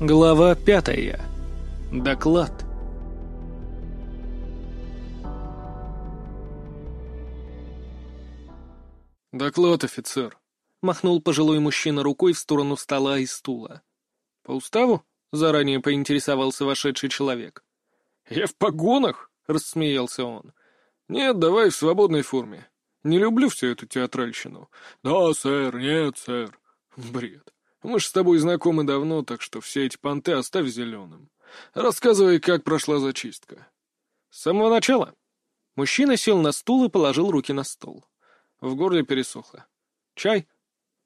Глава пятая. Доклад. «Доклад, офицер», — махнул пожилой мужчина рукой в сторону стола и стула. «По уставу?» — заранее поинтересовался вошедший человек. «Я в погонах?» — рассмеялся он. «Нет, давай в свободной форме. Не люблю всю эту театральщину. Да, сэр, нет, сэр. Бред. Мы ж с тобой знакомы давно, так что все эти понты оставь зеленым. Рассказывай, как прошла зачистка. С самого начала. Мужчина сел на стул и положил руки на стол. В горле пересохло. Чай?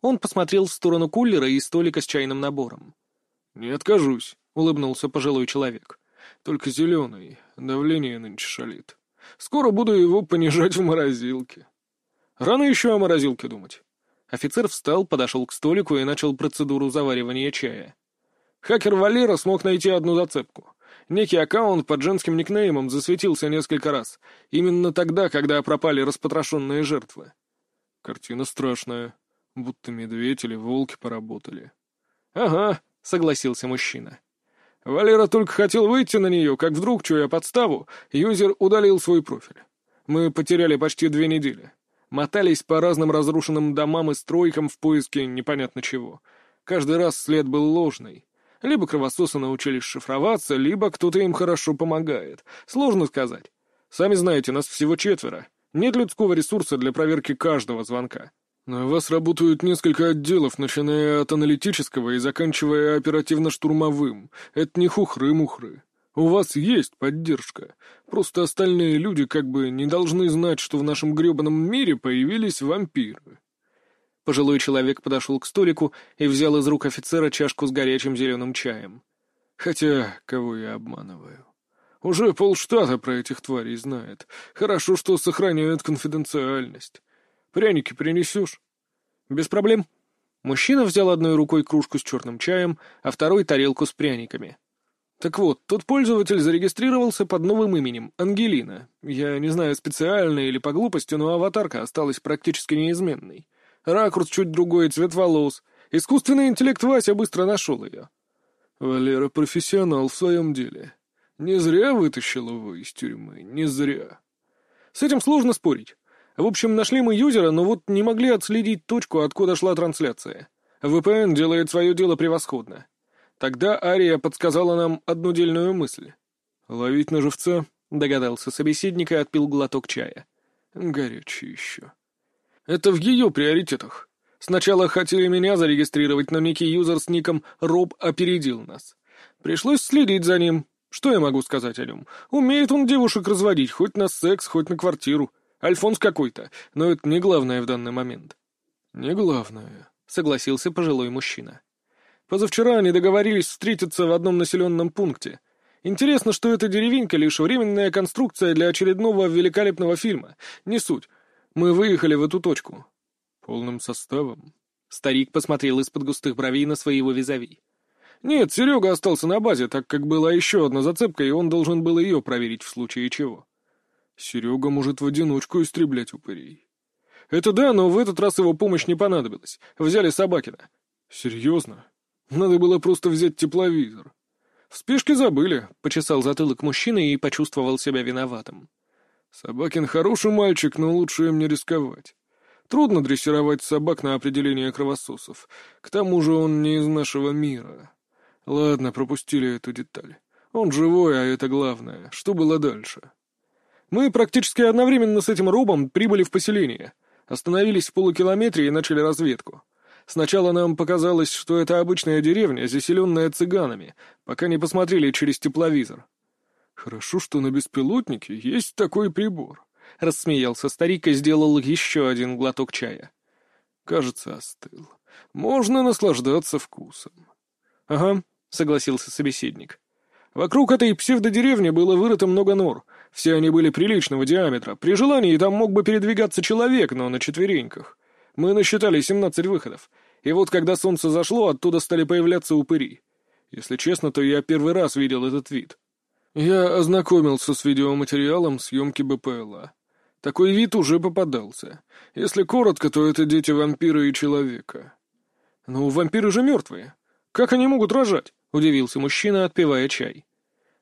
Он посмотрел в сторону кулера и столика с чайным набором. «Не откажусь», — улыбнулся пожилой человек. «Только зеленый. Давление нынче шалит. Скоро буду его понижать в морозилке». «Рано еще о морозилке думать. Офицер встал, подошел к столику и начал процедуру заваривания чая. Хакер Валера смог найти одну зацепку. Некий аккаунт под женским никнеймом засветился несколько раз. Именно тогда, когда пропали распотрошенные жертвы. Картина страшная. Будто медведь или волки поработали. «Ага», — согласился мужчина. Валера только хотел выйти на нее, как вдруг, чуя подставу, юзер удалил свой профиль. Мы потеряли почти две недели. Мотались по разным разрушенным домам и стройкам в поиске непонятно чего. Каждый раз след был ложный. Либо кровососы научились шифроваться, либо кто-то им хорошо помогает. Сложно сказать. Сами знаете, нас всего четверо. Нет людского ресурса для проверки каждого звонка. У вас работают несколько отделов, начиная от аналитического и заканчивая оперативно-штурмовым. Это не хухры-мухры. У вас есть поддержка. Просто остальные люди как бы не должны знать, что в нашем гребаном мире появились вампиры. Пожилой человек подошел к столику и взял из рук офицера чашку с горячим зеленым чаем. Хотя, кого я обманываю? Уже полштата про этих тварей знает. Хорошо, что сохраняют конфиденциальность. Пряники принесешь? Без проблем. Мужчина взял одной рукой кружку с черным чаем, а второй — тарелку с пряниками. Так вот, тот пользователь зарегистрировался под новым именем — Ангелина. Я не знаю, специально или по глупости, но аватарка осталась практически неизменной. Ракурс чуть другой, цвет волос. Искусственный интеллект Вася быстро нашел ее. Валера профессионал в своем деле. Не зря вытащил его из тюрьмы, не зря. С этим сложно спорить. В общем, нашли мы юзера, но вот не могли отследить точку, откуда шла трансляция. VPN делает свое дело превосходно. Тогда Ария подсказала нам одну дельную мысль. «Ловить на живца?» — догадался собеседник и отпил глоток чая. «Горячий еще». «Это в ее приоритетах. Сначала хотели меня зарегистрировать, но некий юзер с ником Роб опередил нас. Пришлось следить за ним. Что я могу сказать о нем? Умеет он девушек разводить, хоть на секс, хоть на квартиру. Альфонс какой-то, но это не главное в данный момент». «Не главное», — согласился пожилой мужчина. Позавчера они договорились встретиться в одном населенном пункте. Интересно, что эта деревенька — лишь временная конструкция для очередного великолепного фильма. Не суть. Мы выехали в эту точку. Полным составом. Старик посмотрел из-под густых бровей на своего визави. Нет, Серега остался на базе, так как была еще одна зацепка, и он должен был ее проверить в случае чего. Серега может в одиночку истреблять упырей. Это да, но в этот раз его помощь не понадобилась. Взяли Собакина. Серьезно? Надо было просто взять тепловизор. В спешке забыли, — почесал затылок мужчины и почувствовал себя виноватым. Собакин хороший мальчик, но лучше им не рисковать. Трудно дрессировать собак на определение кровососов. К тому же он не из нашего мира. Ладно, пропустили эту деталь. Он живой, а это главное. Что было дальше? Мы практически одновременно с этим робом прибыли в поселение. Остановились в полукилометре и начали разведку. Сначала нам показалось, что это обычная деревня, заселенная цыганами, пока не посмотрели через тепловизор. «Хорошо, что на беспилотнике есть такой прибор», — рассмеялся старик и сделал еще один глоток чая. «Кажется, остыл. Можно наслаждаться вкусом». «Ага», — согласился собеседник. «Вокруг этой псевдодеревни было вырыто много нор. Все они были приличного диаметра. При желании там мог бы передвигаться человек, но на четвереньках. Мы насчитали 17 выходов. И вот когда солнце зашло, оттуда стали появляться упыри. Если честно, то я первый раз видел этот вид. Я ознакомился с видеоматериалом съемки БПЛА. Такой вид уже попадался. Если коротко, то это дети вампира и человека. Но вампиры же мертвые. Как они могут рожать? удивился мужчина, отпивая чай.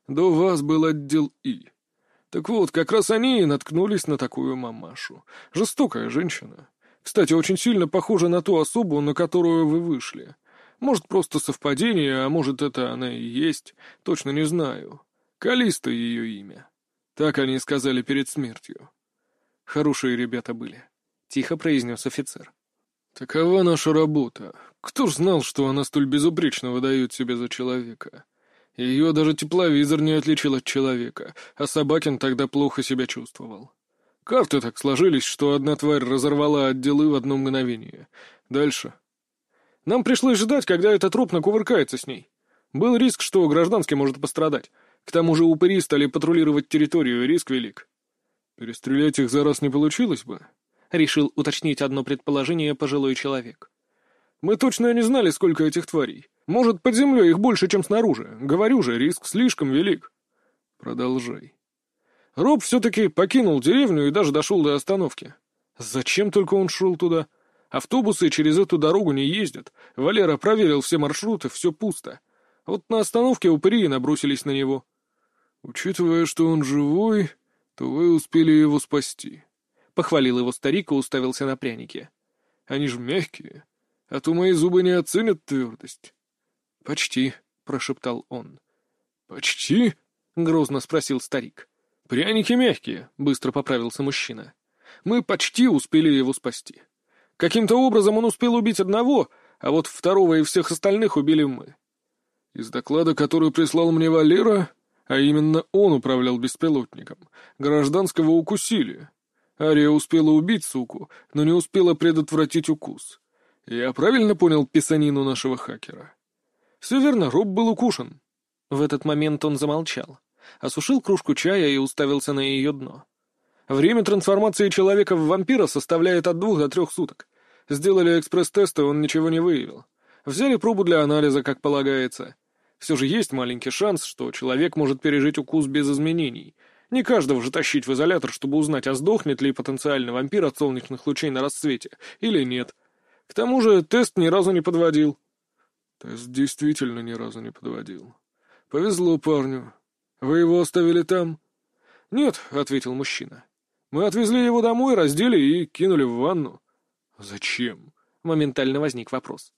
«До вас был отдел И. Так вот, как раз они и наткнулись на такую мамашу. Жестокая женщина. Кстати, очень сильно похожа на ту особу, на которую вы вышли. Может, просто совпадение, а может, это она и есть. Точно не знаю. Калиста ее имя. Так они сказали перед смертью. Хорошие ребята были. Тихо произнес офицер. Такова наша работа. Кто ж знал, что она столь безупречно выдает себя за человека? Ее даже тепловизор не отличил от человека, а Собакин тогда плохо себя чувствовал. Карты так сложились, что одна тварь разорвала отделы в одно мгновение. Дальше. Нам пришлось ждать, когда этот труп накувыркается с ней. Был риск, что гражданский может пострадать. К тому же упыри стали патрулировать территорию, риск велик. Перестрелять их за раз не получилось бы, — решил уточнить одно предположение пожилой человек. Мы точно не знали, сколько этих тварей. Может, под землей их больше, чем снаружи. Говорю же, риск слишком велик. Продолжай. Роб все-таки покинул деревню и даже дошел до остановки. Зачем только он шел туда? Автобусы через эту дорогу не ездят. Валера проверил все маршруты, все пусто. Вот на остановке упыри набросились на него. Учитывая, что он живой, то вы успели его спасти. Похвалил его старик и уставился на пряники. Они же мягкие, а то мои зубы не оценят твердость. «Почти», — прошептал он. «Почти?» — грозно спросил старик. «Пряники мягкие», — быстро поправился мужчина. «Мы почти успели его спасти. Каким-то образом он успел убить одного, а вот второго и всех остальных убили мы». Из доклада, который прислал мне Валера, а именно он управлял беспилотником, гражданского укусили. Ария успела убить суку, но не успела предотвратить укус. Я правильно понял писанину нашего хакера? Все верно, Роб был укушен. В этот момент он замолчал, осушил кружку чая и уставился на ее дно. Время трансформации человека в вампира составляет от двух до трех суток. Сделали экспресс-тест, и он ничего не выявил. Взяли пробу для анализа, как полагается. Все же есть маленький шанс, что человек может пережить укус без изменений. Не каждого же тащить в изолятор, чтобы узнать, а сдохнет ли потенциальный вампир от солнечных лучей на рассвете, или нет. К тому же тест ни разу не подводил. Тест действительно ни разу не подводил. Повезло парню. Вы его оставили там? Нет, — ответил мужчина. Мы отвезли его домой, раздели и кинули в ванну. Зачем? Моментально возник вопрос.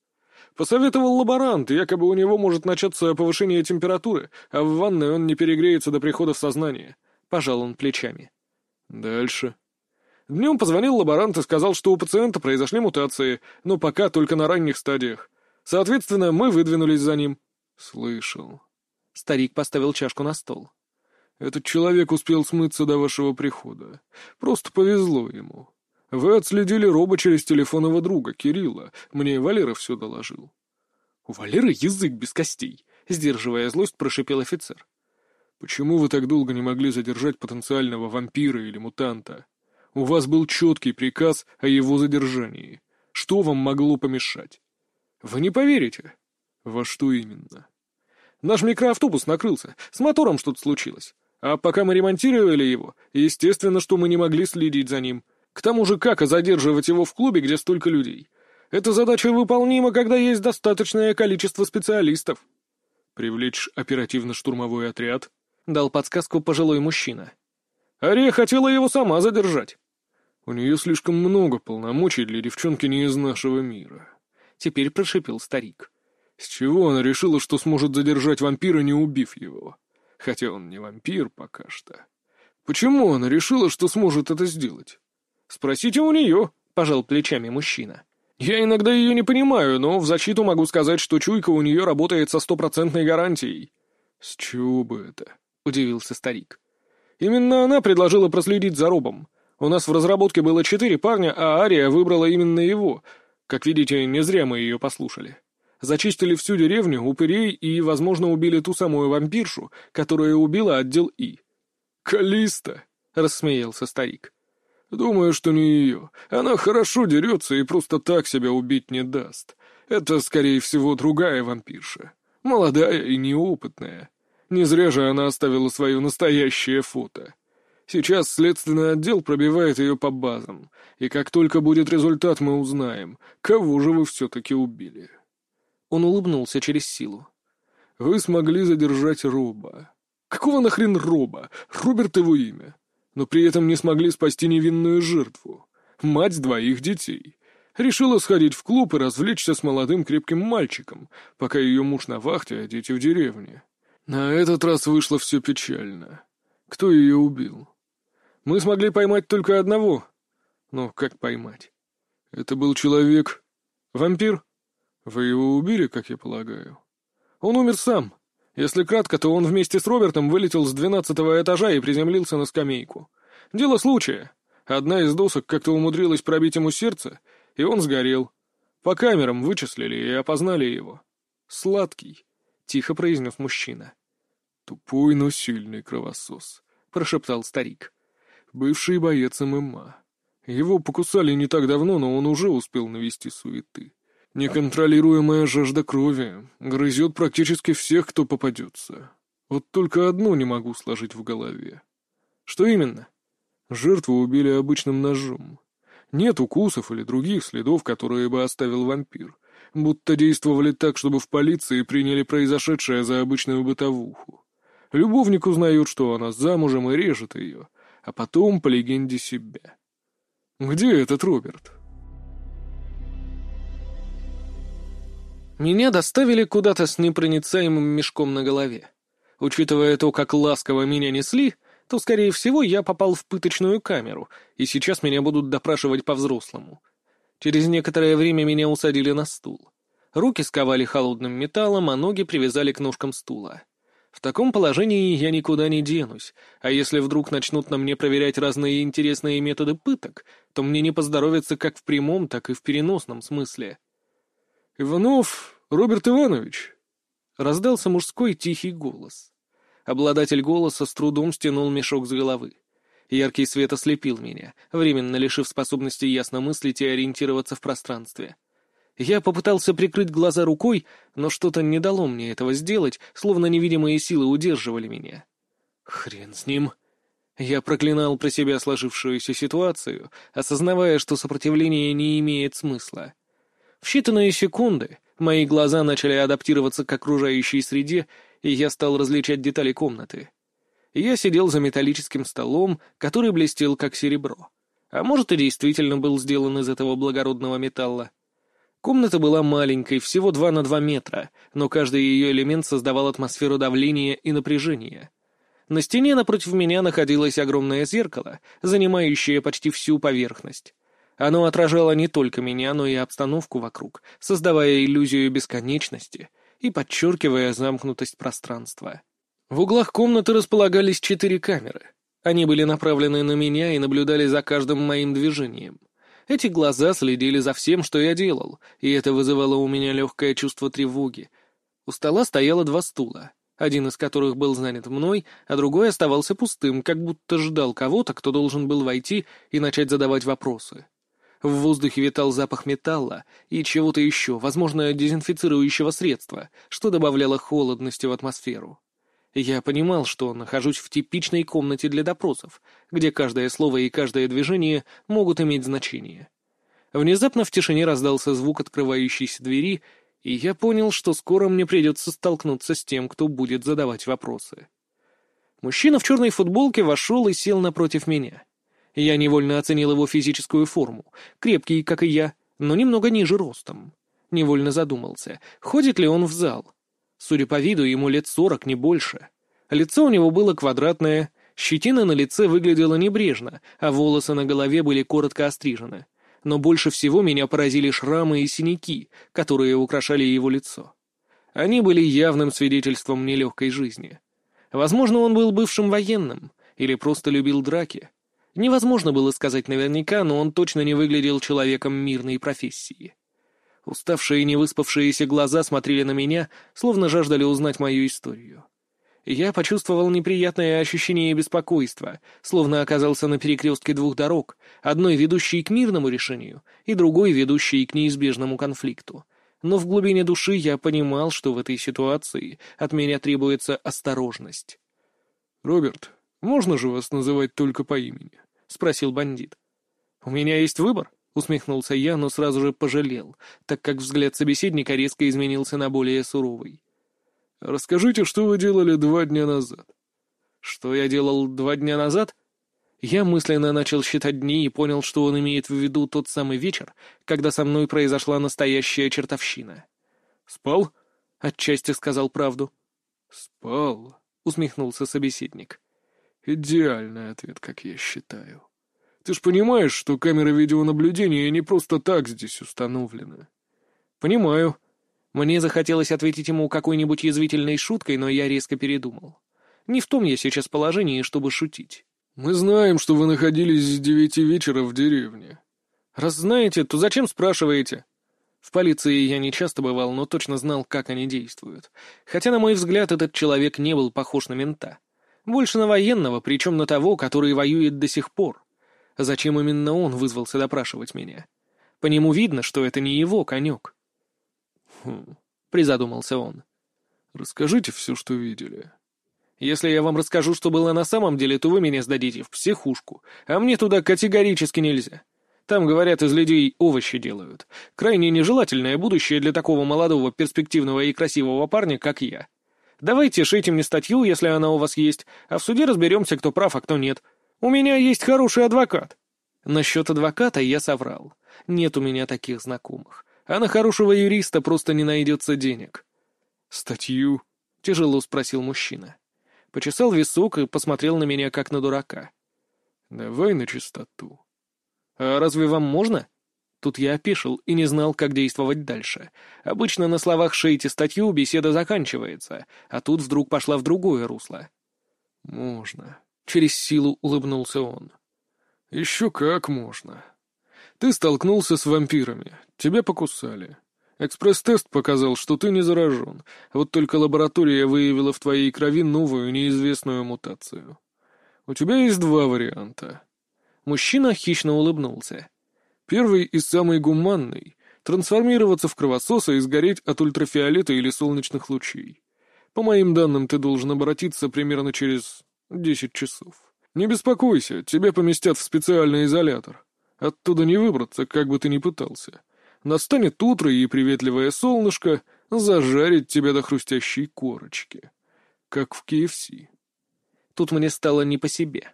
Посоветовал лаборант, якобы у него может начаться повышение температуры, а в ванной он не перегреется до прихода в сознание. Пожал он плечами. Дальше. Днем позвонил лаборант и сказал, что у пациента произошли мутации, но пока только на ранних стадиях. Соответственно, мы выдвинулись за ним. Слышал. Старик поставил чашку на стол. Этот человек успел смыться до вашего прихода. Просто повезло ему. Вы отследили Роба через телефон его друга, Кирилла. Мне Валера все доложил. У Валеры язык без костей, сдерживая злость, прошипел офицер. Почему вы так долго не могли задержать потенциального вампира или мутанта? У вас был четкий приказ о его задержании. Что вам могло помешать? Вы не поверите. Во что именно? Наш микроавтобус накрылся. С мотором что-то случилось. А пока мы ремонтировали его, естественно, что мы не могли следить за ним. К тому же, как задерживать его в клубе, где столько людей? Эта задача выполнима, когда есть достаточное количество специалистов. Привлечь оперативно-штурмовой отряд? Дал подсказку пожилой мужчина. Ария хотела его сама задержать. У нее слишком много полномочий для девчонки не из нашего мира. Теперь прошипел старик. С чего она решила, что сможет задержать вампира, не убив его? Хотя он не вампир пока что. Почему она решила, что сможет это сделать? Спросите у нее, пожал плечами мужчина. Я иногда ее не понимаю, но в защиту могу сказать, что чуйка у нее работает со стопроцентной гарантией. С чего бы это? Удивился старик. Именно она предложила проследить за Робом. У нас в разработке было четыре парня, а Ария выбрала именно его. Как видите, не зря мы ее послушали. Зачистили всю деревню, упырей и, возможно, убили ту самую вампиршу, которая убила отдел И. «Калиста!» — рассмеялся старик. «Думаю, что не ее. Она хорошо дерется и просто так себя убить не даст. Это, скорее всего, другая вампирша. Молодая и неопытная. Не зря же она оставила свое настоящее фото». Сейчас следственный отдел пробивает ее по базам, и как только будет результат, мы узнаем, кого же вы все-таки убили». Он улыбнулся через силу. Вы смогли задержать Роба. Какого нахрен Роба? Роберт его имя. Но при этом не смогли спасти невинную жертву. Мать двоих детей. Решила сходить в клуб и развлечься с молодым крепким мальчиком, пока ее муж на вахте, а дети в деревне. На этот раз вышло все печально. Кто ее убил? Мы смогли поймать только одного. Но как поймать? Это был человек... Вампир? Вы его убили, как я полагаю? Он умер сам. Если кратко, то он вместе с Робертом вылетел с двенадцатого этажа и приземлился на скамейку. Дело случая. Одна из досок как-то умудрилась пробить ему сердце, и он сгорел. По камерам вычислили и опознали его. «Сладкий», — тихо произнес мужчина. «Тупой, но сильный кровосос», — прошептал старик. «Бывший боец ММА. Его покусали не так давно, но он уже успел навести суеты. Неконтролируемая жажда крови грызет практически всех, кто попадется. Вот только одно не могу сложить в голове. Что именно? Жертву убили обычным ножом. Нет укусов или других следов, которые бы оставил вампир. Будто действовали так, чтобы в полиции приняли произошедшее за обычную бытовуху. Любовник узнает, что она замужем, и режет ее, а потом, по легенде, себя. Где этот Роберт? Меня доставили куда-то с непроницаемым мешком на голове. Учитывая то, как ласково меня несли, то, скорее всего, я попал в пыточную камеру, и сейчас меня будут допрашивать по-взрослому. Через некоторое время меня усадили на стул. Руки сковали холодным металлом, а ноги привязали к ножкам стула. В таком положении я никуда не денусь, а если вдруг начнут на мне проверять разные интересные методы пыток, то мне не поздоровится как в прямом, так и в переносном смысле. «Иванов Роберт Иванович!» Раздался мужской тихий голос. Обладатель голоса с трудом стянул мешок с головы. Яркий свет ослепил меня, временно лишив способности ясно мыслить и ориентироваться в пространстве. Я попытался прикрыть глаза рукой, но что-то не дало мне этого сделать, словно невидимые силы удерживали меня. Хрен с ним. Я проклинал про себя сложившуюся ситуацию, осознавая, что сопротивление не имеет смысла. В считанные секунды мои глаза начали адаптироваться к окружающей среде и я стал различать детали комнаты. Я сидел за металлическим столом, который блестел как серебро. А может, и действительно был сделан из этого благородного металла. Комната была маленькой, всего 2 на 2 метра, но каждый ее элемент создавал атмосферу давления и напряжения. На стене напротив меня находилось огромное зеркало, занимающее почти всю поверхность. Оно отражало не только меня, но и обстановку вокруг, создавая иллюзию бесконечности — и подчеркивая замкнутость пространства. В углах комнаты располагались четыре камеры. Они были направлены на меня и наблюдали за каждым моим движением. Эти глаза следили за всем, что я делал, и это вызывало у меня легкое чувство тревоги. У стола стояло два стула, один из которых был занят мной, а другой оставался пустым, как будто ждал кого-то, кто должен был войти и начать задавать вопросы. В воздухе витал запах металла и чего-то еще, возможно, дезинфицирующего средства, что добавляло холодности в атмосферу. Я понимал, что нахожусь в типичной комнате для допросов, где каждое слово и каждое движение могут иметь значение. Внезапно в тишине раздался звук открывающейся двери, и я понял, что скоро мне придется столкнуться с тем, кто будет задавать вопросы. Мужчина в черной футболке вошел и сел напротив меня. Я невольно оценил его физическую форму. Крепкий, как и я, но немного ниже ростом. Невольно задумался, ходит ли он в зал. Судя по виду, ему лет сорок, не больше. Лицо у него было квадратное, щетина на лице выглядела небрежно, а волосы на голове были коротко острижены. Но больше всего меня поразили шрамы и синяки, которые украшали его лицо. Они были явным свидетельством нелегкой жизни. Возможно, он был бывшим военным или просто любил драки. Невозможно было сказать наверняка, но он точно не выглядел человеком мирной профессии. Уставшие и невыспавшиеся глаза смотрели на меня, словно жаждали узнать мою историю. Я почувствовал неприятное ощущение беспокойства, словно оказался на перекрестке двух дорог, одной ведущей к мирному решению и другой ведущей к неизбежному конфликту. Но в глубине души я понимал, что в этой ситуации от меня требуется осторожность. «Роберт, можно же вас называть только по имени?» — спросил бандит. «У меня есть выбор», — усмехнулся я, но сразу же пожалел, так как взгляд собеседника резко изменился на более суровый. Расскажите, что вы делали два дня назад. Что я делал два дня назад? Я мысленно начал считать дни и понял, что он имеет в виду тот самый вечер, когда со мной произошла настоящая чертовщина. «Спал?» — отчасти сказал правду. «Спал», — усмехнулся собеседник. «Идеальный ответ, как я считаю. Ты ж понимаешь, что камеры видеонаблюдения не просто так здесь установлены?» «Понимаю», мне захотелось ответить ему какой-нибудь язвительной шуткой, но я резко передумал. Не в том я сейчас положении, чтобы шутить. «Мы знаем, что вы находились с девяти вечера в деревне». «Раз знаете, то зачем спрашиваете?» В полиции я не часто бывал, но точно знал, как они действуют. Хотя, на мой взгляд, этот человек не был похож на мента. Больше на военного, причем на того, который воюет до сих пор. Зачем именно он вызвался допрашивать меня? По нему видно, что это не его конек. «Хм», — призадумался он. «Расскажите все, что видели». «Если я вам расскажу, что было на самом деле, то вы меня сдадите в психушку, а мне туда категорически нельзя. Там, говорят, из людей овощи делают. Крайне нежелательное будущее для такого молодого, перспективного и красивого парня, как я. Давайте шейте мне статью, если она у вас есть, а в суде разберемся, кто прав, а кто нет. У меня есть хороший адвокат». Насчет адвоката я соврал. Нет у меня таких знакомых а на хорошего юриста просто не найдется денег. «Статью?» — тяжело спросил мужчина. Почесал висок и посмотрел на меня, как на дурака. «Давай на чистоту». «А разве вам можно?» Тут я опешил и не знал, как действовать дальше. Обычно на словах «шейте статью» беседа заканчивается, а тут вдруг пошла в другое русло. «Можно», — через силу улыбнулся он. «Еще как можно. Ты столкнулся с вампирами, тебя покусали. Экспресс-тест показал, что ты не заражен, вот только лаборатория выявила в твоей крови новую неизвестную мутацию. У тебя есть два варианта. Мужчина хищно улыбнулся. Первый и самый гуманный — трансформироваться в кровососа и сгореть от ультрафиолета или солнечных лучей. По моим данным, ты должен обратиться примерно через десять часов. Не беспокойся, тебя поместят в специальный изолятор. Оттуда не выбраться, как бы ты ни пытался. Настанет утро, и приветливое солнышко зажарит тебя до хрустящей корочки. Как в КФС. Тут мне стало не по себе.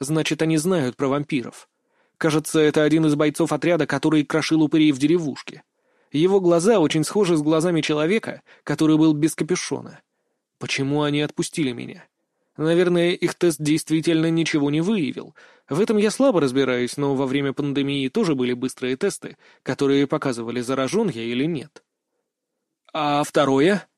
Значит, они знают про вампиров. Кажется, это один из бойцов отряда, который крошил упырей в деревушке. Его глаза очень схожи с глазами человека, который был без капюшона. Почему они отпустили меня? Наверное, их тест действительно ничего не выявил. В этом я слабо разбираюсь, но во время пандемии тоже были быстрые тесты, которые показывали, заражен я или нет. «А второе?»